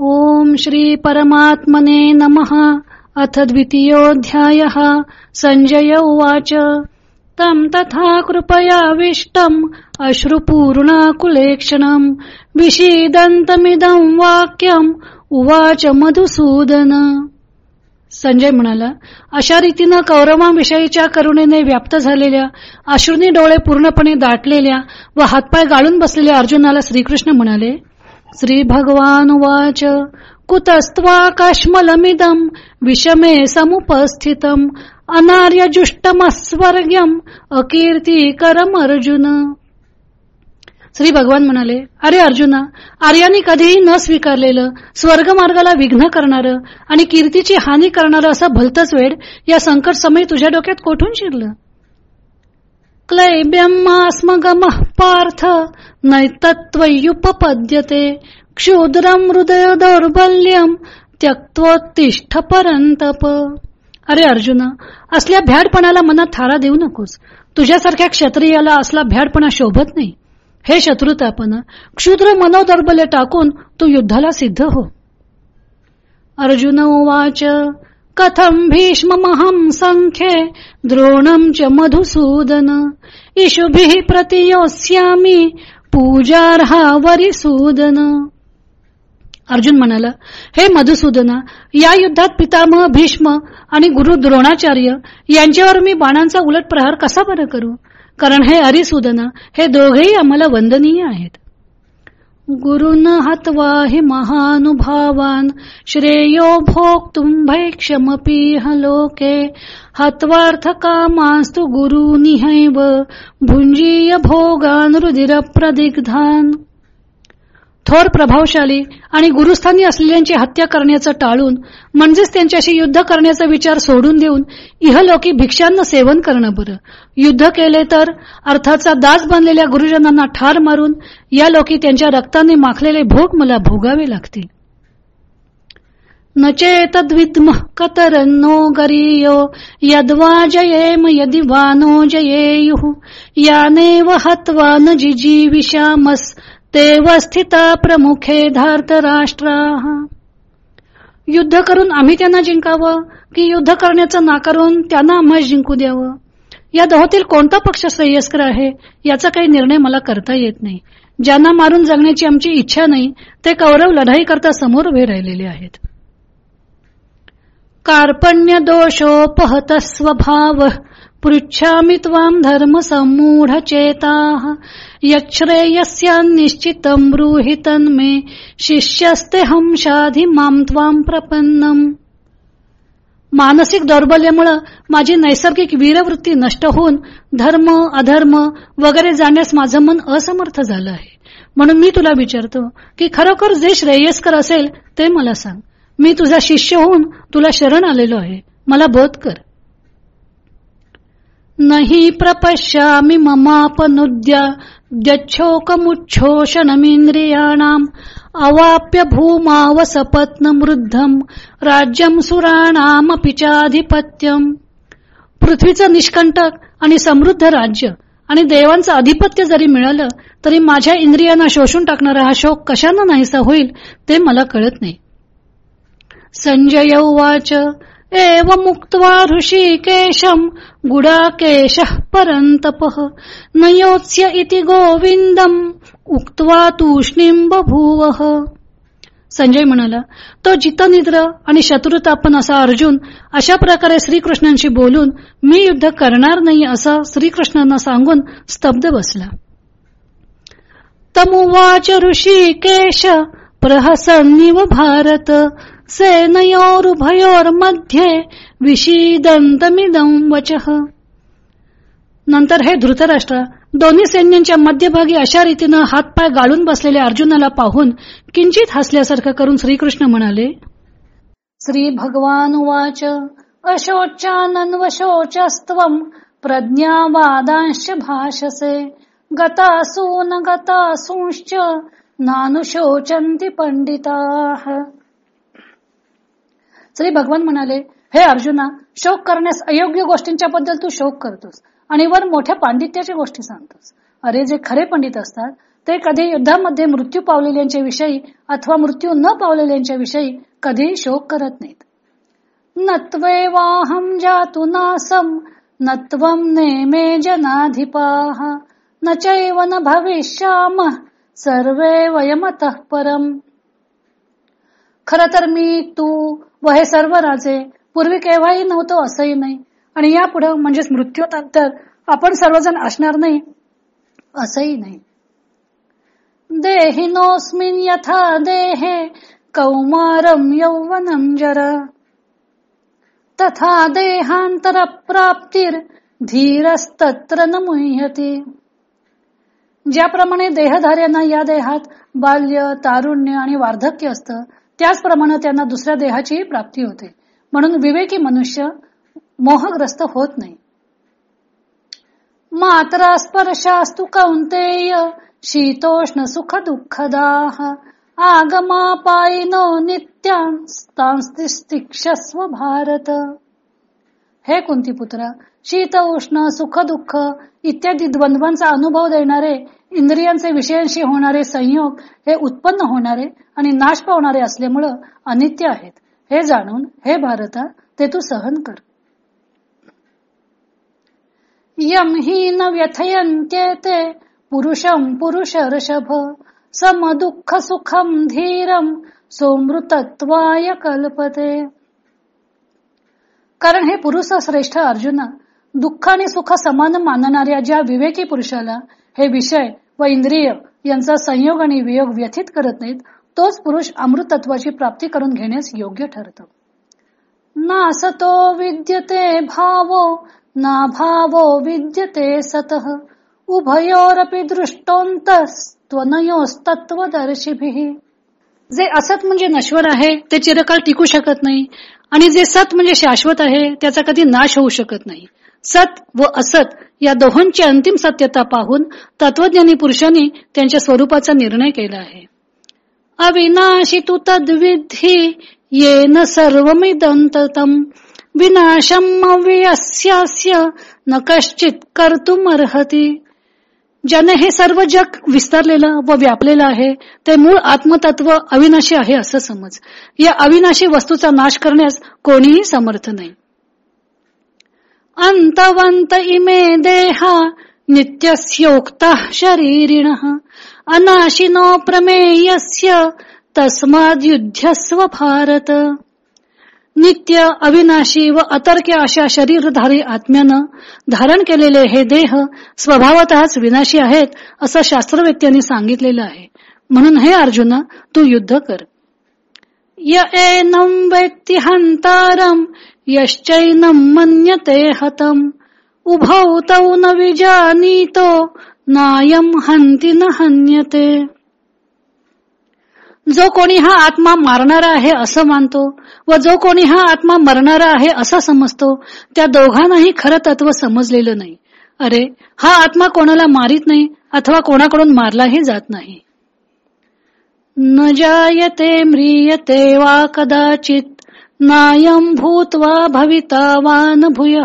ओम श्री परमात्मने नमः। अथ द्वितीयोऽध्यायः। संजय उवाच। तं तथा कृपयाविष्टम् अश्रुपूर्णाकुलेक्षणम्। विषीदन्तमिदं वाक्यम्। उवाच मधुसूदन। संजय म्हणाला अशा रीतीनं कौरवांविषयीच्या करुणेने व्याप्त झालेल्या अश्रुनी डोळे पूर्णपणे दाटलेल्या व हातपाय गाळून बसलेल्या अर्जुनाला श्रीकृष्ण म्हणाले श्री भगवान वाच कुतस्त्वाकाश्मलमिदम विषमे समुपस्थितम अनार्यजुष्टमस्वर्ग्यम अकीर्तिकरम अर्जुन श्री भगवान म्हणाले अरे अर्जुना आर्यानी कधीही न स्वीकारलेलं स्वर्गमार्गाला विघ्न करणार आणि कीर्तीची हानी करणार असं भलतच वेड या संकट समय तुझ्या डोक्यात कोठून शिरलं? क्लैब्यमास्मगम पार्थ नैतत्वयुपपद्यते क्षुद्रम हृदय दौर्बल्यम त्यक्तोत्तिष्ठ परंतप अरे अर्जुन असल्या भ्याडपणाला मनात थारा देऊ नकोस. तुझ्यासारख्या क्षत्रियाला असला भ्याडपणा शोभत नाही. हे शत्रुतापन क्षुद्र मनोदर्बल्य टाकून तू युद्धाला सिद्ध हो. अर्जुन उवाच कथम भीष्महम संख्ये द्रोणम च मधुसूदन। इशुभिः प्रतियोस्यामी पूजार्हा वरिसूदन। अर्जुन म्हणाला हे मधुसूदना या युद्धात पितामह भीष्म आणि गुरु द्रोणाचार्य यांच्यावर मी बाणांचा उलट प्रहार कसा बरं करू? कारण हे हरिसूदना हे दोघेही आम्हाला वंदनीय आहेत. गुरुन हत्वा हि महानुभावान श्रेयो भोक्तुम भैक्षमपीह लोके हत्वार्थ कामास्तु गुरुनिहैव भुंजीय भोगान रुधिर प्रदिग्धान थोर प्रभावशाली आणि गुरुस्थानी असलेल्यांची हत्या करण्याचं टाळून म्हणजेच त्यांच्याशी युद्ध करण्याचा विचार सोडून देऊन इहलोकी भिक्षांना सेवन करणं बरं. युद्ध केले तर अर्थाचा दास बनलेल्या गुरुजनांना ठार मारून या लोकी त्यांच्या रक्ताने माखलेले भोग मला भोगावे लागतील. न चेतद्विद्म कतरन्नो गरीयो यद्वा जयेम यदि वानो जयेयुः यानेव हत्वा न जिजीविषामस् तेव स्थिता प्रमुखे धार्त राष्ट्रा युद्ध करून आम्ही त्यांना जिंकावं की युद्ध करण्याचं नाकारून त्यांना आम्हा जिंकू द्यावं? या दोहोतील कोणता पक्ष श्रेयस्कर आहे याचा काही निर्णय मला करता येत नाही. ज्यांना मारून जगण्याची आमची इच्छा नाही ते कौरव लढाई करता समोर उभे राहिलेले आहेत. कार्पण्य दोषोपहत स्वभाव पृच्छामि त्वां धर्म समूढ चेता यच्छ्रेयस्यान्निश्चितं ब्रूहि तन्मे शिष्यस्ते हंशाधि माम त्वां प्रपन्नम। मानसिक दौर्बल्यामुळं माझी नैसर्गिक वीरवृत्ती नष्ट होऊन धर्म अधर्म वगैरे जाण्यास माझं मन असमर्थ झालं आहे. म्हणून मी तुला विचारतो की खरोखर जे श्रेयस्कर असेल ते मला सांग. मी तुझा शिष्य होऊन तुला शरण आलेलो आहे. मला बोध कर. नहि प्रपश्यामि ममापनुद्य द्यच्छोकमुच्छोषणमिन्द्रियाणाम् अवाप्य भूमावसपत्नमृद्धम् राज्यम सुराणामपि चाधिपत्यम। पृथ्वीचं निष्कंटक आणि समृद्ध राज्य आणि देवांचं अधिपत्य जरी मिळालं तरी माझ्या इंद्रियांना शोषून टाकणारा हा शोक कशानं नाहीसा होईल ते मला कळत नाही. संजय उवाच एव मुक्त्वा ऋषिकेशम् गुडाकेशः परन्तपः। न योत्स्य इति गोविंदम उक्त्वा तूष्णीम बभूवः। संजय म्हणाला तो जितनिद्र आणि शत्रुतापन असा अर्जुन अशा प्रकारे श्रीकृष्णांशी बोलून मी युद्ध करणार नाही असं श्रीकृष्णांना सांगून स्तब्ध बसला. तमुवाच ऋषिकेश प्रहसन्निव भारत सेनयोरुभयोर्मध्ये विषीदंतमिदं वचः। नंतर हे धृतराष्ट्र दोन्ही सैन्यांच्या मध्यभागी अशा रीतीनं हातपाय गाळून बसलेल्या अर्जुनाला पाहून किंचित हसल्यासारखं करून श्रीकृष्ण म्हणाले श्री भगवान वाच अशोचानन्वशोचस्त्व प्रज्ञावादांश भाषसे गतासून गतासूंश्च नानुशोचन्ति पंडिताः श्री भगवान म्हणाले हे अर्जुना शोक करण्यास अयोग्य गोष्टींच्या बद्दल तू शोक करतोस आणि वर मोठ्या पांडित्याच्या गोष्टी सांगतोस. अरे जे खरे पंडित असतात ते कधी युद्धामध्ये मृत्यू पावलेल्यांच्या विषयी अथवा मृत्यू न पावलेल्यांच्या विषयी कधीही शोक करत नाहीत. नत्वेवाहम जातु नासम नत्वम नेमे जनाधिपाः न चैव न भविष्याम सर्वे वयमत परम. खर तर मी तू व हे सर्व राजे पूर्वी केव्हाही नव्हतो असंही नाही. आणि यापुढे म्हणजेच मृत्यूनंतर आपण सर्वजण असणार नाही असंही नाही. देहिनोस्मिन यथा देहे कौमारम यौवनम जर. तथा देहांतर प्राप्तीर धीरस्तत्र न मुह्यते ज्याप्रमाणे देहधार्यांना या देहात बाल्य तारुण्य आणि वार्धक्य असतं त्याचप्रमाणे त्यांना दुसऱ्या देहाची प्राप्ती होते. म्हणून विवेकी मनुष्य मोहग्रस्त होत नाही. मात्रा स्पर्शास्तु कौंतेय शीतोष्ण सुख दुःखदाह आगमापायिनो नित्यांस्तिक्षस्व भारत. हे कुंती पुत्रा शीत उष्ण सुख दुःख इत्यादी द्वंद्वांचा अनुभव देणारे इंद्रियांचे विषयांशी होणारे संयोग हे उत्पन्न होणारे आणि नाश पावणारे असल्यामुळं अनित्य आहेत. हे जाणून हे भारता ते तू सहन कर. यम ही न व्यथयंत्येते पुरुषम पुरुष ऋषभ सम दुःख सुखम धीरम सोमृतत्वाय कल्पते. कारण हे पुरुष श्रेष्ठ अर्जुना दुःख आणि सुख समान मानणाऱ्या ज्या विवेकी पुरुषाला हे विषय व इंद्रिय यांचा संयोग आणि वियोग व्यथित करत नाहीत तोच पुरुष अमृतत्वाची प्राप्ती करून घेण्यास योग्य ठरतो. ना असतो विद्यते भावो ना भावो विद्यते सतः. उभयोरपि दृष्टोंतस्त्वनयोस्तत्वदर्शिभिः जे असत म्हणजे नश्वर आहे ते चिरकाळ टिकू शकत नाही आणि जे सत म्हणजे शाश्वत आहे त्याचा कधी नाश होऊ शकत नाही. सत व असत या दोहोंची अंतिम सत्यता पाहून तत्वज्ञानी पुरुषांनी त्यांच्या स्वरूपाचा निर्णय केला आहे. अविनाशी तू तद्विधी येन सर्वमिदंततम. विनाशम अव्यस्यास्य न कश्चित कर्तुमर्हती. ज्याने हे सर्व जग विस्तारलेलं व व्यापलेलं आहे ते मूळ आत्मतत्व अविनाशी आहे असं समज. या अविनाशी वस्तूचा नाश करण्यास कोणीही समर्थ नाही. अंतवंत इमे देहा नित्यस्योक्ता शरीरिण। अनाशिनो प्रमेयस्य तस्माद युद्धस्व भारत। नित्य अविनाशी व अतर्क्य अशा शरीरधारी आत्म्यानं धारण केलेले हे देह स्वभावतःच विनाशी आहेत असं शास्त्रवेत्यांनी सांगितलेलं आहे. म्हणून हे अर्जुना तू युद्ध कर. य एनम वेत्ति हंतारम यश्चैनम मन्यते हतम। उभौ तौ न विजानीतो नायम हंती न हन्यते। जो कोणी हा आत्मा मारणारा आहे असं मानतो व जो कोणी हा आत्मा मरणारा आहे असं समजतो त्या दोघांनाही खरं तत्व समजलेलं नाही. अरे हा आत्मा कोणाला मारित नाही अथवा कोणाकडून मारलाही जात नाही. न जायते म्रियते वा कदाचित नायम भूत्वा भविता वा न भूय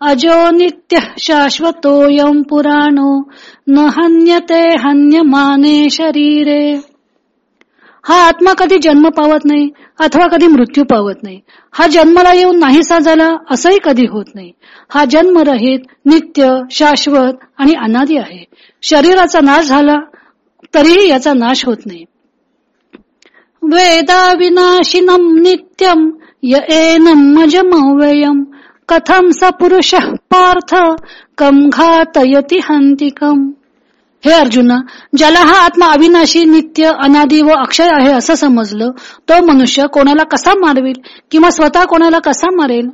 अजो नित्य शाश्वतोयम पुराणो। न हन्यते हन्यमाने शरीरे। हा आत्मा कधी जन्म पावत नाही अथवा कधी मृत्यू पावत नाही. हा जन्माला येऊन नाहीसा झाला असंही कधी होत नाही. हा जन्मरहित नित्य शाश्वत आणि अनादी आहे. शरीराचा नाश झाला तरीही याचा नाश होत नाही. वेदा विनाशिनम नित्यम य एनम मजमव्ययम कथम स पुरुष पार्थ कम घातयती हंतिकम हे अर्जुना ज्याला हा आत्मा अविनाशी नित्य अनादी व अक्षय आहे असं समजलं तो मनुष्य कोणाला कसा मारविल किंवा स्वतः कोणाला कसा मारेल?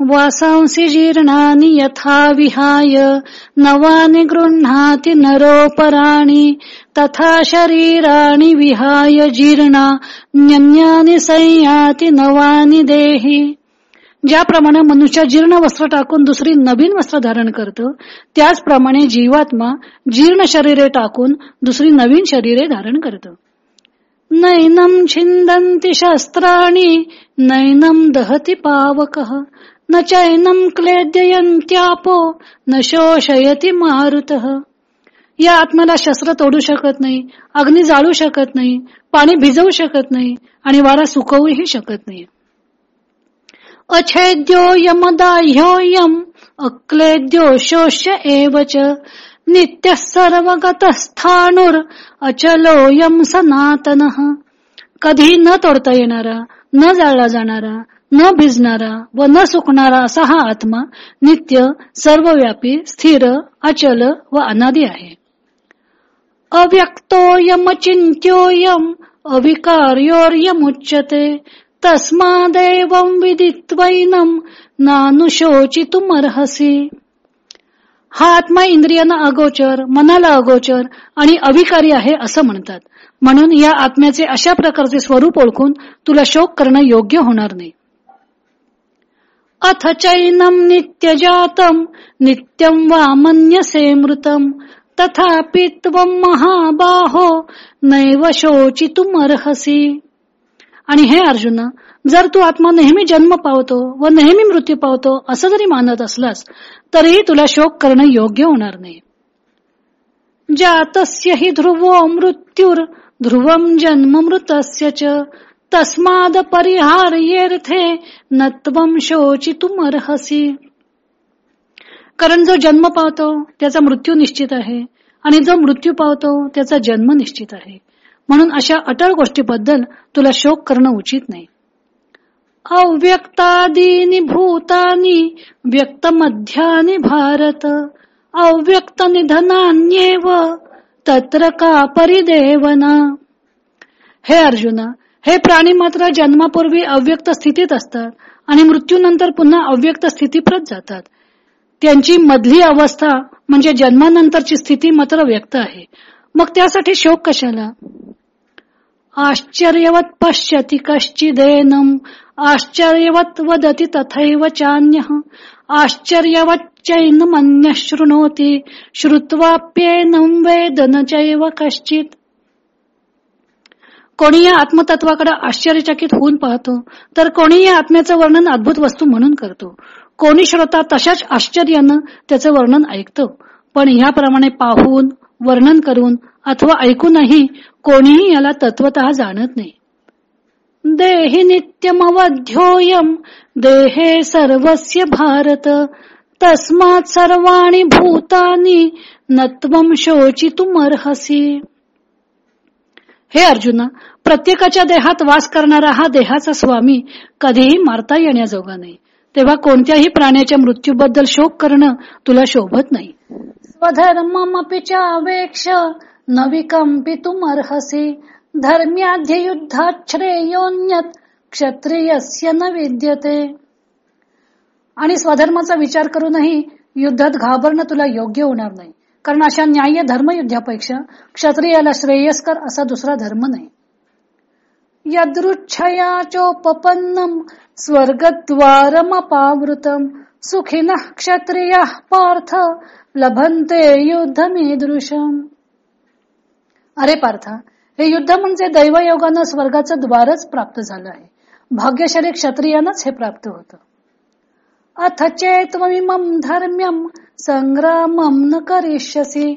वासांसी जीर्णानी यथा विहाय नवानि गृह्णाति नरोपराणि तथा शरीराणि विहाय जीर्णा न्यन्यानि संयाति नवानि देही। ज्याप्रमाणे मनुष्य जीर्ण वस्त्र टाकून दुसरी नवीन वस्त्र धारण करतो त्याचप्रमाणे जीवात्मा जीर्ण शरीरे टाकून दुसरी नवीन शरीरे धारण करतो. नैनम छिंदंती शस्त्राणी नैनम दहती पावक न चैनम क्लेद्ययंत्यापो न शोषयती महारुत या आत्म्याला शस्त्र तोडू शकत नाही अग्नी जाळू शकत नाही पाणी भिजवू शकत नाही आणि वारा सुकवूही शकत नाही. अछेद्यो यमदाह्योयम अक्लेद्यो शोष्य एवच नित्य सर्वगत स्थाणुर अचलोयम सनातन. कधी न तोडता येणारा न जाळला जाणारा न भिजणारा व न सुकणारा असा हा आत्मा नित्य सर्वव्यापी स्थिर अचल व अनादी आहे. अव्यक्तोयम चिंत्योयम अविकार्योर्यमुच्यते तस्मादेव विदित्वैनम नानुशोचितुमर्हसी. हा आत्मा इंद्रियांना अगोचर मनाला अगोचर आणि अविकारी आहे असं म्हणतात. म्हणून या आत्म्याचे अशा प्रकारचे स्वरूप ओळखून तुला शोक करणं योग्य होणार नाही. अथ चैनम नित्यजातम नित्यम वा मन्यसे मृतम। तथापि त्वं महाबाहो नैव शोचितुमर्हसी। आणि हे अर्जुन जर तू आत्मा नेहमी जन्म पावतो व नेहमी मृत्यू पावतो असं जरी मानत असलास तरीही तुला शोक करणं योग्य होणार नाही. जातस्य हि ध्रुवो मृत्यूर ध्रुवम जन्म मृतस्य च। तस्माद परिहार्येर्थे नत्वम शोचितुमर्हसी कारण जो जन्म पावतो त्याचा मृत्यू निश्चित आहे. आणि जो मृत्यू पावतो त्याचा जन्म निश्चित आहे. म्हणून अशा अटळ गोष्टीबद्दल तुला शोक करणं उचित नाही. अव्यक्तादीनी भूतानी व्यक्तमध्यानी भारत. अव्यक्त निधनान्येव तत्र का परिदेवना. हे अर्जुना हे प्राणी मात्र जन्मापूर्वी अव्यक्त स्थितीत असतात आणि मृत्यूनंतर पुन्हा अव्यक्त स्थितीप्रत जातात. त्यांची मधली अवस्था म्हणजे जन्मानंतरची स्थिती मात्र व्यक्त आहे. मग त्यासाठी शोक कशाला? आश्चर्यवत पश्यती कश्चिदेनम आश्चर्यवत वदती तथैव चान्य आश्चर्यवच्चैनमन्य शृणोती श्रुत्वाप्येनं वेदन चैव कश्चित। कोणी या आत्मतत्वाकडे आश्चर्यचकित होऊन पाहतो तर कोणी या आत्म्याचं वर्णन अद्भुत वस्तू म्हणून करतो. कोणी श्रोता तशाच आश्चर्यानं त्याचं वर्णन ऐकतो पण ह्याप्रमाणे पाहून वर्णन करून अथवा ऐकूनही कोणीही याला तत्वत जाणत नाही. देहि नित्यमवध्योयम देहे सर्वस्य भारत तस्मात सर्वाणी भूतानी नत्वम शोचितुमर्हसी। हे अर्जुना प्रत्येकाच्या देहात वास करणारा हा देहाचा स्वामी कधीही मारता येण्याजोगा नाही. तेव्हा कोणत्याही प्राण्याच्या मृत्यूबद्दल शोक करणं तुला शोभत नाही. स्वधर्ममपि चावेक्ष न विकंपितुमर्हसि धर्म्याध्ययुद्धात श्रेयोन्यत क्षत्रियस्य न विद्यते। आणि स्वधर्माचा विचार करूनही युद्धात घाबरणं तुला योग्य होणार नाही. कारण अशा न्याय्य धर्मयुद्धापेक्षा क्षत्रियाला श्रेयस्कर असा दुसरा धर्म नाही. यदृच्छया चोपन्नम स्वर्गद्वारमपावृतम सुखिन क्षत्रिय पार्थ लभंते युद्धमीदृशम. अरे पार्थ हे युद्ध म्हणजे दैवयोगानं स्वर्गाचं द्वारच प्राप्त झालं आहे. भाग्यशाली क्षत्रियानच हे प्राप्त होतं. अथ चेत्वमिमं धर्म्यम संग्रामं न करिष्यसि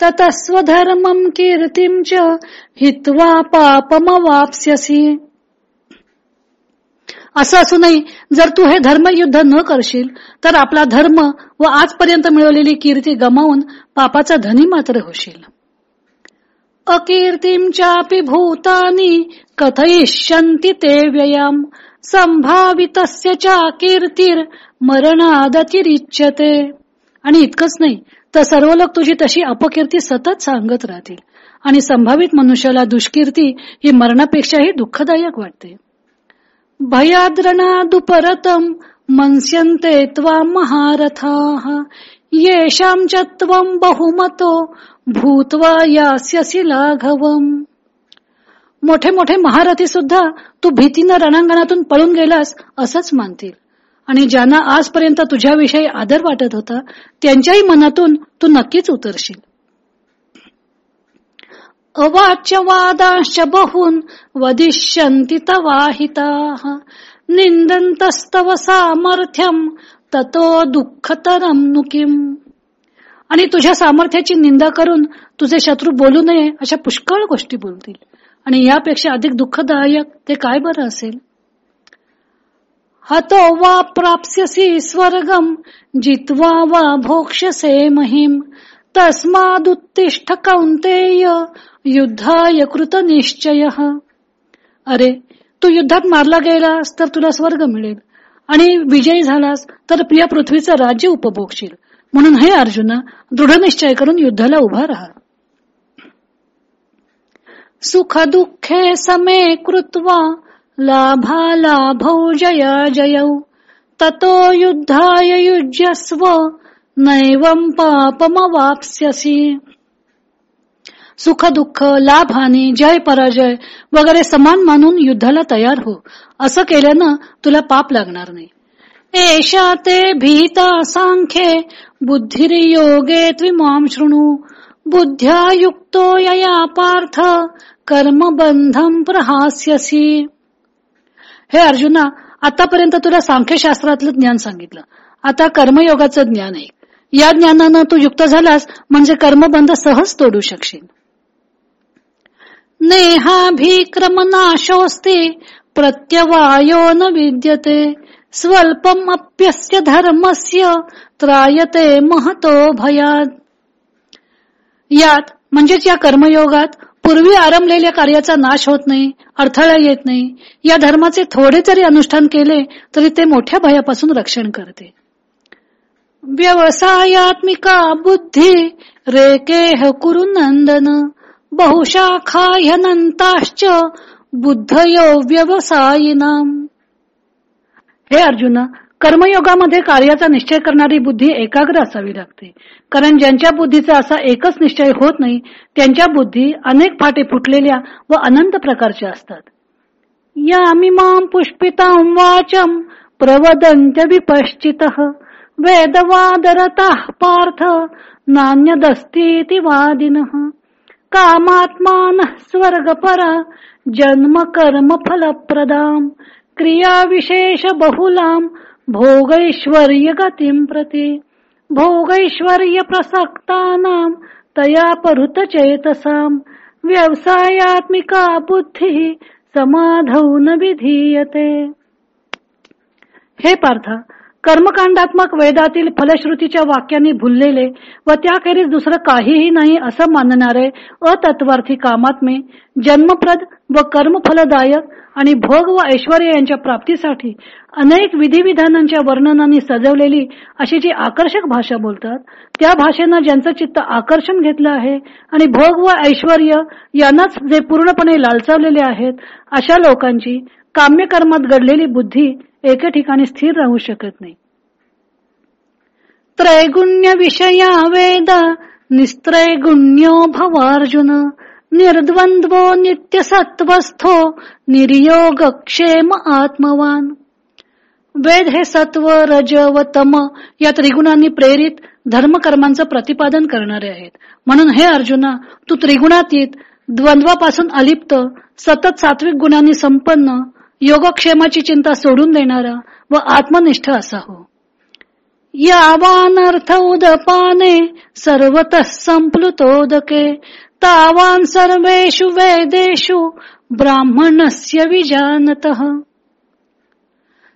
ततस्वधर्मम कीर्तिं च हित्वा पापमवाप्स्यसी। असं असूनही जर तू हे धर्मयुद्ध न करशील तर आपला धर्म व आजपर्यंत मिळवलेली कीर्ती गमावून पापाचा धनी मात्र होशील। अकीर्तीम चापि भूतानी कथयिष्यन्ति ते व्ययाम संभावितस्य च कीर्तीर मरणादतिरिच्यते आणि इतकंच नाही तर सर्व लोक तुझी तशी अपकीर्ती सतत सांगत राहतील. आणि संभावित मनुष्याला दुष्कीर्ती ही मरणापेक्षाही दुःखदायक वाटते. भयाद्रणादुपरतम मनस्यन्ते त्वा महारथा येषां च त्वं बहुमतो भूतवा यास्यसी लाघवम. मोठे मोठे महारथी सुद्धा तू भीतीनं रणांगणातून पळून गेलास असंच मानतील. आणि ज्यांना आजपर्यंत तुझ्याविषयी आदर वाटत होता त्यांच्याही मनातून तू नक्कीच उतरशील. अवाच्य वादांश बहून वदिष्यन्ति तवाहिता। निंदन्तस्तव सामर्थ्यम ततो दुःखतरम नुकिम आणि तुझ्या सामर्थ्याची निंदा करून तुझे शत्रू बोलू नये अशा पुष्कळ गोष्टी बोलतील. आणि यापेक्षा अधिक दुःखदायक ते काय बरं असेल? हतो वा प्राप्स्यसी स्वर्गम जित्वा वा भोक्षसे महिम। तस्मादुत्तिष्ठ कौंतेय युद्धाय कृत निश्चय। अरे तू युद्धात मारला गेलास तर तुला स्वर्ग मिळेल. आणि विजयी झालास तर प्रिय पृथ्वीचं राज्य उपभोगशील. म्हणून हे अर्जुना दृढ निश्चय करून युद्धाला उभा राहा. सुख दुःखे समे कृत्वा लाभालाभौ जय जया। जयौ ततो युद्धाय युज्यस्व नैवम पापमवाप्स्यसी। सुख दुःख लाभ हानी जय पराजय वगैरे समान मानून युद्धाला तयार हो. असं केल्यानं तुला पाप लागणार नाही. एषा ते भीता सांख्ये बुद्धिर्योगे त्विमाम शृणु। बुद्ध्या युक्तो यया पार्थ कर्मबंधम प्रहास्यसी। हे अर्जुना आतापर्यंत तुला सांख्यशास्त्रातलं ज्ञान सांगितलं. आता कर्मयोगाचं ज्ञान आहे. या ज्ञानानं तू युक्त झालास म्हणजे कर्मबंध सहज तोडू शकशील. नेहाभिक्रमनाशोस्ते प्रत्यवायो न विद्यते स्वल्पम अप्यस्य धर्मस्य त्रायते महतो भयात. यात म्हणजेच या कर्मयोगात पूर्वी आरंभलेल्या कार्याचा नाश होत नाही अडथळा येत नाही. या धर्माचे थोडे जरी अनुष्ठान केले तरी ते मोठ्या भयापासून रक्षण करते. व्यवसायात्मिका बुद्धी रेके कुरु नंदन बहुशाखा ह्यनंताश्च बुद्धयो व्यवसायिनाम. हे अर्जुना कर्मयोगामध्ये कार्याचा निश्चय करणारी बुद्धी एकाग्र असावी लागते. कारण ज्यांच्या बुद्धीचा असा एकच निश्चय होत नाही त्यांच्या बुद्धी अनेक फाटे फुटलेल्या व अनंत प्रकारच्या असतात. यामिमाम पुष्पितां वाचम प्रवदंत विपश्चित वेदवादरता पार्थ नान्यदस्तीति वादिन। कामात्मान स्वर्गपरा जन्म कर्म फलप्रदाम क्रिया विशेष बहुलाम भोगैश्वर्य गतीम प्रती भोगैश्वर्य प्रसक्तानाम तया परुत चेतसाम व्यवसायात्मिका बुद्धी न विधीयते। हे पार्था कर्मकांडात्मक वेदातील फलश्रुतीच्या वाक्यांनी भुललेले व त्याखेरीज दुसरं काहीही नाही असं मानणारे अतत्वार्थी कामात्मे जन्मप्रद व कर्मफलदायक आणि भोग व ऐश्वर यांच्या प्राप्तीसाठी अनेक विधिविधानांच्या वर्णनांनी सजवलेली अशी जी आकर्षक भाषा बोलतात त्या भाषेनं ज्यांचं चित्त आकर्षण घेतलं आहे आणि भोग व ऐश्वर यांनाच जे पूर्णपणे लालचावलेले आहेत अशा लोकांची काम्यकर्मात घडलेली बुद्धी एके ठिकाणी स्थिर राहू शकत नाही. त्रैगुण्य विषया वेद निस्त्रैगुण्यो भवार्जुन निर्द्वंद्वो नित्य सत्वस्थो निर्योग क्षेम आत्मवान. वेद हे सत्व रज व तम या त्रिगुणांनी प्रेरित धर्मकर्मांचं प्रतिपादन करणारे आहेत. म्हणून हे अर्जुना तू त्रिगुणातीत द्वंद्वापासून अलिप्त सतत सात्विक गुणांनी संपन्न योगक्षेमाची चिंता सोडून देणारा व आत्मनिष्ठ असा हो यावानर्थ उदपाने सर्वत संप्लुतोदके तावान सर्वेषु वेदेषु ब्राह्मणस्य विजानत.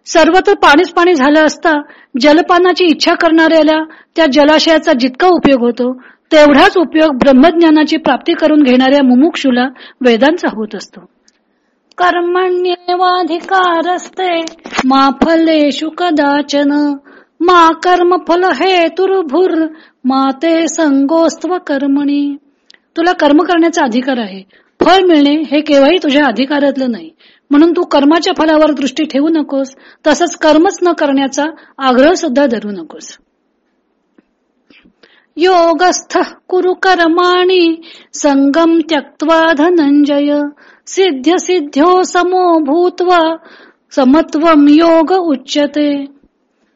सर्वत्र पाणीच पाणी झालं असता जलपानाची इच्छा करणाऱ्याला त्या जलाशयाचा जितका उपयोग होतो तेवढाच उपयोग ब्रह्मज्ञानाची प्राप्ती करून घेणाऱ्या मुमुक्षुला वेदांचा होत असतो. कर्मण्येवाधिकारस्ते मा फलेषु कदाचन मा कर्म फल हेतुर्भुर मा ते संगोस्त्व कर्मणी. तुला कर्म करण्याचा अधिकार आहे. फळ मिळणे हे केव्हाही तुझ्या अधिकारातलं नाही. म्हणून तू कर्माच्या फलावर दृष्टी ठेवू नकोस तसंच कर्मच न करण्याचा आग्रह सुद्धा धरू नकोस. योगस्थ कुरु कर्माणी संगम त्यक्त्वा धनंजय सिद्ध सिद्ध्यो समो भूत्वा समत्वम योग उच्चते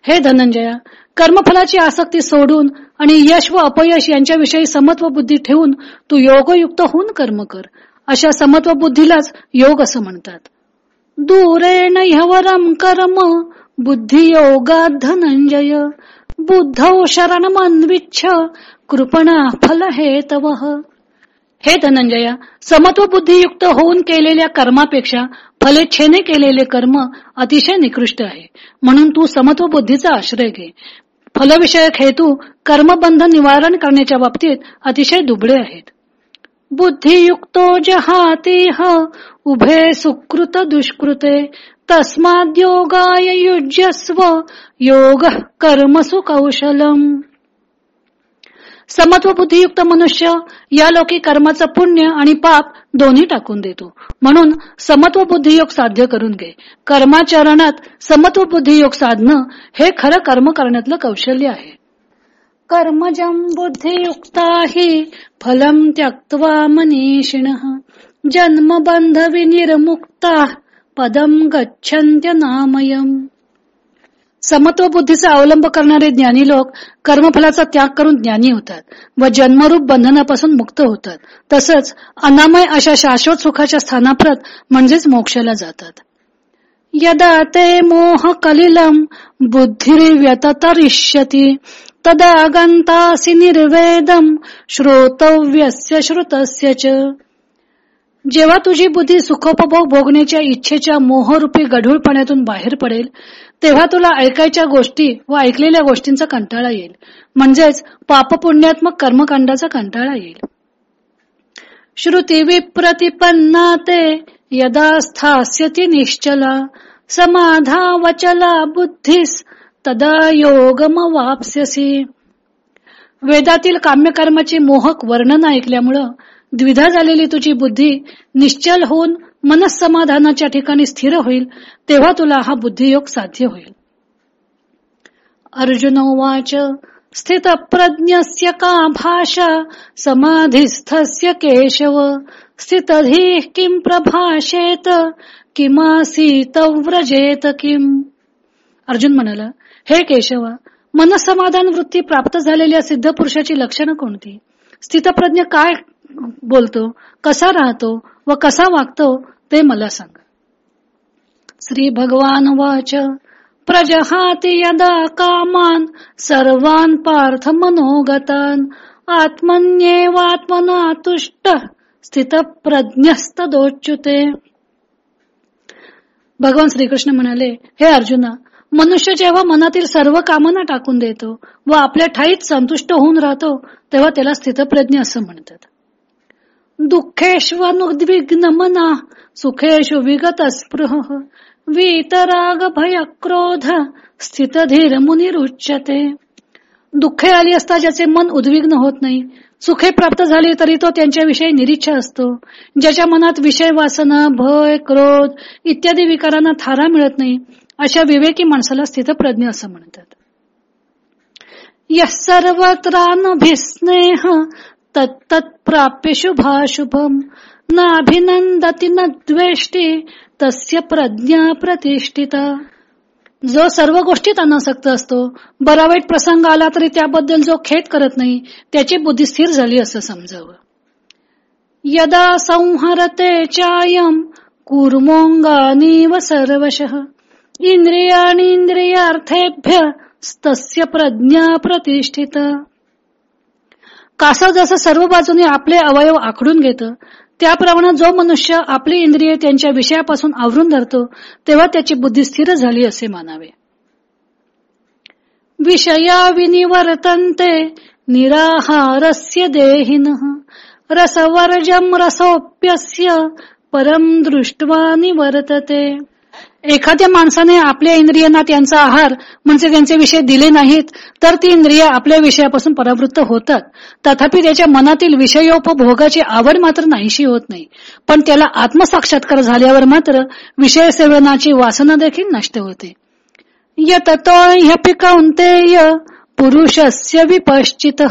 हे धनंजया कर्मफलाची आसक्ती सोडून आणि यश व अपयश यांच्याविषयी समत्व बुद्धी ठेवून तू योगयुक्त होऊन कर्म कर. अशा समत्व बुद्धीलाच योग असं म्हणतात. दूरेण ह्यवरम कर्म बुद्धी योगा धनंजय. बुद्धौ शरणमन्विच्छ कृपणा फल हे तव हे धनंजया समत्व बुद्धियुक्त होऊन केलेल्या कर्मापेक्षा फलेच्छेने केलेले कर्म अतिशय निकृष्ट आहे. म्हणून तू समत्व बुद्धीचा आश्रय घे. फलविषयक हेतू कर्मबंध निवारण करण्याच्या बाबतीत अतिशय दुबळे आहेत. बुद्धियुक्तो जहातेह उभे सुकृत दुष्कृते तस्माद्योगाय युज्यस्व योग कर्मसु कौशलम. समत्व बुद्धियुक्त मनुष्य या लोकी कर्माचं पुण्य आणि पाप दोन्ही टाकून देतो. म्हणून समत्व बुद्धियोग साध्य करून घे. कर्माचरणात समत्व बुद्धियोग साधणं हे खरं कर्म करण्यातलं कौशल्य आहे. कर्मजम बुद्धियुक्ता हि फलम त्यक्त्वा मनीषिण। जन्मबंध विनिर्मुक्ता पदम गच्छन्त्य नामयम समत्व बुद्धीचा अवलंब करणारे ज्ञानी लोक कर्मफलाचा त्याग करून ज्ञानी होतात व जन्मरूप बंधनापासून मुक्त होतात. तसंच अनामय अशा शाश्वत सुखाच्या स्थानाप्रत म्हणजेच मोक्षाला जातात. यदा ते मोह कलिलम बुद्धिर्व्यतरिष्यती तदा गंतासी निर्वेदम श्रोतव्यस्य श्रुतस्य च. जेव्हा तुझी बुद्धी सुखोपभोग भोगण्याच्या इच्छेच्या मोहरूपी गढूळपणातून बाहेर पडेल तेव्हा तुला ऐकायच्या गोष्टी व ऐकलेल्या गोष्टींचा कंटाळा येईल. म्हणजेच पापपुण्यात्मक कर्मकांडाचा कंटाळा येईल. श्रुती विप्रतिपन्ना ते यदा स्थास्यती निश्चला समाधा वचला बुद्धीस तदा योगम वापस्यसी. वेदातील काम्यकर्माची मोहक वर्णन ऐकल्यामुळं द्विधा झालेली तुझी बुद्धी निश्चल होऊन मनसमाधानाच्या ठिकाणी स्थिर होईल तेव्हा तुला हा बुद्धियोग साध्य होईल. अर्जुन वाच स्थित प्रज्ञस्य का भाषा समाधिस्थस्य केशव स्थितधी किम प्रभाषेत किमासीत व्रजेत किम? अर्जुन म्हणाला हे केशव मनसमाधान वृत्ती प्राप्त झालेल्या सिद्ध पुरुषाची लक्षणं कोणती? स्थितप्रज्ञ काय बोलतो कसा राहतो व कसा वागतो ते मला सांग. श्री भगवान वाच. प्रजहाती यदा कामान सर्वान पार्थ मनोगतान. आत्मन्येवात्मना तुष्ट स्थित प्रज्ञस्तदोच्युते भगवान श्रीकृष्ण म्हणाले हे अर्जुना मनुष्य जेव्हा मनातील सर्व कामना टाकून देतो व आपल्या ठाईत संतुष्ट होऊन राहतो तेव्हा त्याला स्थितप्रज्ञ असं म्हणतात. दुःखेष्वनुद्विग्न मना सुखेशु विगत स्पृह वीतराग भय क्रोध स्थित धीर मुनिरुच्यते दुःखे आली असता ज्याचे मन उद्विग्न होत नाही सुखे प्राप्त झाली तरी तो त्यांच्याविषयी निरीच्छा असतो ज्याच्या मनात विषय वासना भय क्रोध इत्यादी विकारांना थारा मिळत नाही अशा विवेकी माणसाला स्थितप्रज्ञ असं म्हणतात. सर्वत्रानभिस्नेह तत्तत्प्राप्य शुभाशुभम। नाभिनंदती न द्वेष्टी तस्य प्रज्ञा प्रतिष्ठिता। जो सर्व गोष्टीत अनासक्त असतो बरा वाईट प्रसंग आला तरी त्याबद्दल जो खेद करत नाही त्याची बुद्धी स्थिर झाली असं समजावं. यदा संहरते चायम कुर्मोंगानीव सर्वशः। इंद्रियार्थेभ्य तस्य प्रज्ञा प्रतिष्ठित। कासव जसं सर्व बाजूने आपले अवयव आखडून घेतं त्याप्रमाणे जो मनुष्य आपली इंद्रिय त्यांच्या विषयापासून आवरून धरतो तेव्हा त्याची बुद्धी स्थिर झाली असे मानावे. विषया विनिवर्तन्ते निराहारस्य देहिन रसवर्जम रसोप्यस्य परम दृष्टवा निवर्तते। एखाद्या माणसाने आपल्या इंद्रियांना त्यांचा आहार म्हणजे त्यांचे विषय दिले नाहीत तर ती इंद्रिया आपल्या विषयापासून परावृत्त होतात. तथापि त्याच्या मनातील विषयोपभोगाची आवड मात्र नाहीशी होत नाही. पण त्याला आत्मसाक्षात्कार झाल्यावर मात्र विषय सेवनाची वासना देखील नष्ट होते. यततोह्यपि पुरुषस्य विपश्चित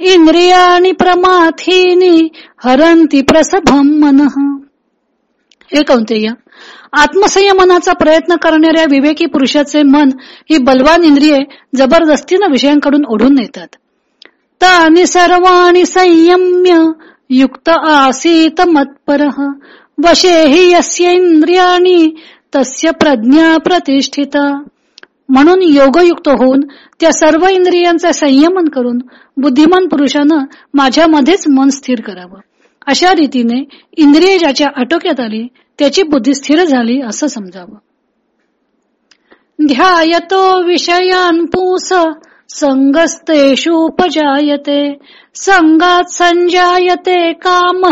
इंद्रियाणी प्रमाथीनी हरंती प्रसभम मन। हे कौंतेय. आत्मसंयमनाचा प्रयत्न करणाऱ्या विवेकी पुरुषाचे मन ही बलवान इंद्रिये जबरदस्तीनं विषयांकडून ओढून नेतात. तानी सर्वाणी संयम्य युक्त आसीत मत्पर वशे हि यस्य इंद्रियाणी तस्य प्रज्ञा प्रतिष्ठिता. म्हणून योगयुक्त होऊन त्या सर्व इंद्रियांचे संयमन करून बुद्धिमान पुरुषानं माझ्यामध्येच मन स्थिर करावं. अशा रीतीने इंद्रिय ज्याच्या आटोक्यात आली त्याची बुद्धी स्थिर झाली असं समजावं. ध्यायतो विषयान पुस संगस्तेषुपजायते संगात संजायते काम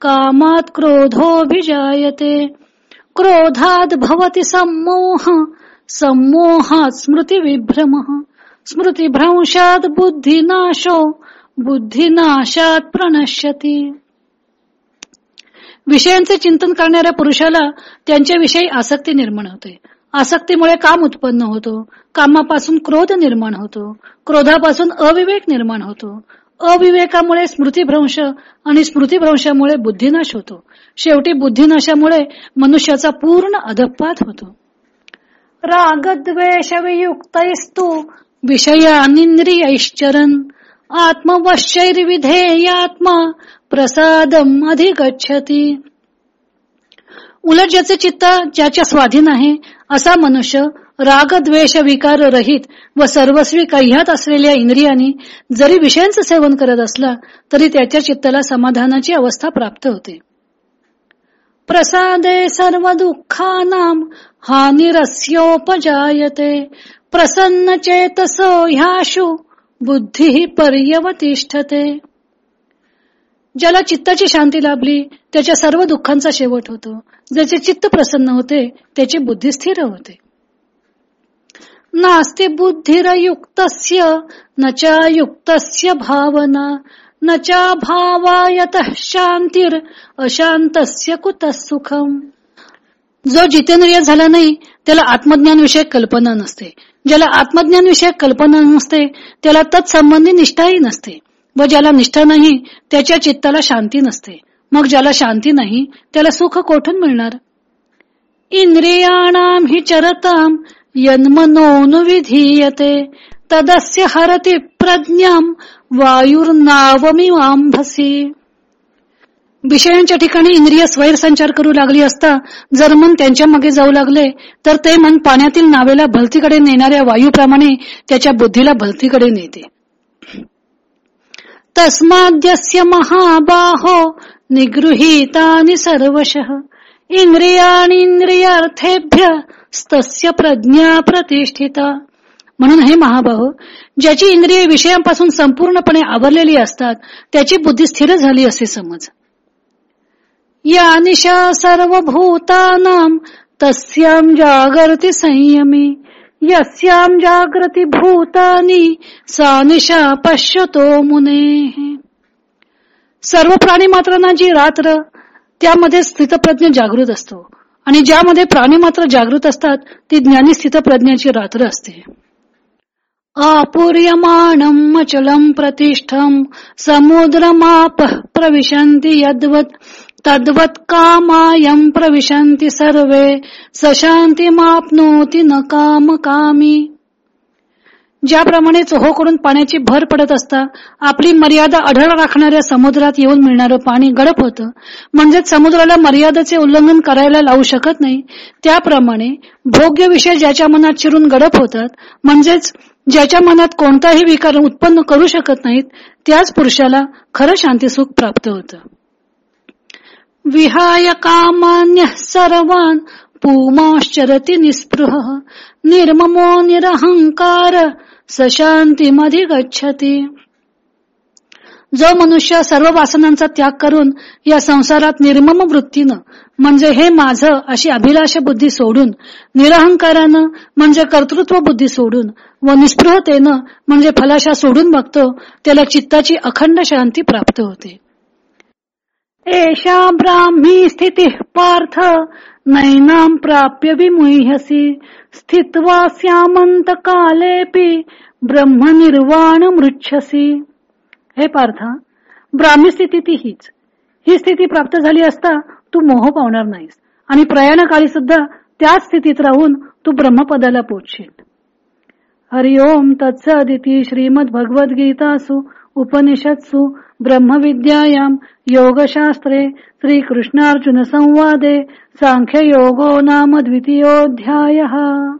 कामात क्रोधोभिजायते क्रोधात भवती सम्मोह सम्मोहात स्मृती विभ्रम स्मृतीभ्रंशात बुद्धिनाशो बुद्धिनाशात प्रणश्यती। विषयांचे चिंतन करणाऱ्या पुरुषाला त्यांच्याविषयी आसक्ती निर्माण होते. आसक्तीमुळे काम उत्पन्न होतो. कामापासून क्रोध निर्माण होतो. क्रोधापासून अविवेक निर्माण होतो. अविवेकामुळे स्मृतीभ्रंश आणि स्मृतीभ्रंशामुळे बुद्धिनाश होतो. शेवटी बुद्धिनाशामुळे मनुष्याचा पूर्ण अधपात होतो. रागद्वेष वियुक्तस्तु विषयानिंद्रियैश्चरन् आत्मवश्चैर्विधेयात्मा प्रसादम अधिगच्छती। उलट ज्याचे चित्त ज्याच्या स्वाधीन आहे असा मनुष्य राग द्वेष विकार रहित व सर्वस्वी कह्यात असलेल्या इंद्रियांनी जरी विषयांचं सेवन करत असला तरी त्याच्या चित्ताला समाधानाची अवस्था प्राप्त होते. प्रसादे सर्व दुःखानाम हानिरस्योपजायते। प्रसन्न चेतसो ह्याशु बुद्धी पर्यवतिष्ठते. ज्याला चित्ताची शांती लाभली त्याच्या सर्व दुःखांचा शेवट होतो. ज्याचे चित्त प्रसन्न होते त्याची बुद्धी स्थिर होते. नास्ति बुद्धिरयुक्तस्य न च युक्तस्य भावना न चा भावायत शांतीर अशांतस्य कुत सुखम. जो जितेंद्रिय झाला नाही त्याला आत्मज्ञान विषयक कल्पना नसते. ज्याला आत्मज्ञान विषयक कल्पना नसते त्याला तत्संबंधी निष्ठाही नसते व ज्याला निष्ठा नाही त्याच्या चित्ताला शांती नसते. मग ज्याला शांती नाही त्याला सुख कोठून मिळणार? इंद्रियाणाम हि चरताम यन्मनोनुविधीयते तदस्य हरती प्रज्ञाम वायुर्नावमिवांभसी विषयांच्या ठिकाणी इंद्रिय स्वैरसंचार करू लागली असता जर मन त्यांच्या मागे जाऊ लागले तर ते मन पाण्यातील नावेला भलतीकडे नेणाऱ्या वायूप्रमाणे त्याच्या बुद्धीला भलतीकडे नेते. तस्माद्यस्य महाबाहो निगृहीतानि सर्वशः। इंद्रियार्थेभ्य स्तस्य प्रज्ञा प्रतिष्ठिता। म्हणून हे महाबाहो ज्याची इंद्रिय विषयांपासून संपूर्णपणे आवरलेली असतात त्याची बुद्धी स्थिर झाली असे समज. या निशा सर्व भूतानाम तस्याम जागृती संयमी। यस्याम जागृती भूतानी सा निशा पश्यतो मुने। सर्व प्राणी मात्रांना जी रात्र त्यामध्ये स्थितप्रज्ञ जागृत असतो. आणि ज्यामध्ये प्राणी मात्र जागृत असतात ती ज्ञानी स्थितप्रज्ञाची रात्र असते. आपूर्यमाणम अचलम प्रतिष्ठम समुद्रमाप प्रविशंती यद्वत। तद्वत कामायम प्रविशन्ति सर्वे। सशांती मापनोती न काम कामी ज्याप्रमाणे चोहोकडून पाण्याची भर पडत असता आपली मर्यादा अढळ राखणाऱ्या समुद्रात येऊन मिळणारं पाणी गडप होतं. म्हणजेच समुद्राला मर्यादेचे उल्लंघन करायला लावू शकत नाही. त्याप्रमाणे भोग्य विषय ज्याच्या मनात चिरून गडप होतात म्हणजेच ज्याच्या मनात कोणताही विकार उत्पन्न करू शकत नाहीत त्याच पुरुषाला खरं शांती सुख प्राप्त होतं. विहाय कामान्य सर्वान पुमाश्चरती निस्पृह। निर्ममो निरहंकार सशांतीमध्ये गच्छती जो मनुष्य सर्व वासनांचा त्याग करून या संसारात निर्मम वृत्तीनं म्हणजे हे माझं अशी अभिलाष बुद्धी सोडून निरहंकारानं म्हणजे कर्तृत्व बुद्धी सोडून व निस्पृहतेनं म्हणजे फलाशा सोडून बघतो त्याला चित्ताची अखंड शांती प्राप्त होते. एषा ब्राह्मी स्थिती पार्थ नैनाम प्राप्य विमुह्यसी। स्थित्वा स्यामंत कालेपी ब्रह्मनिर्वाण मृच्छसी हे पार्थ ब्राह्मी स्थिती ती हीच. ही स्थिती प्राप्त झाली असता तू मोह पावणार नाहीस. आणि प्रयाणकाळी सुद्धा त्याच स्थितीत राहून तू ब्रह्मपदाला पोचशील. हरिओम तत्सदिती श्रीमद भगवद्गीतासु उपनिषत्सु ब्रह्मविद्यायाम योगशास्त्रे श्रीकृष्णार्जुनसंवादे संवादे नाम द्वितीयोऽध्यायः।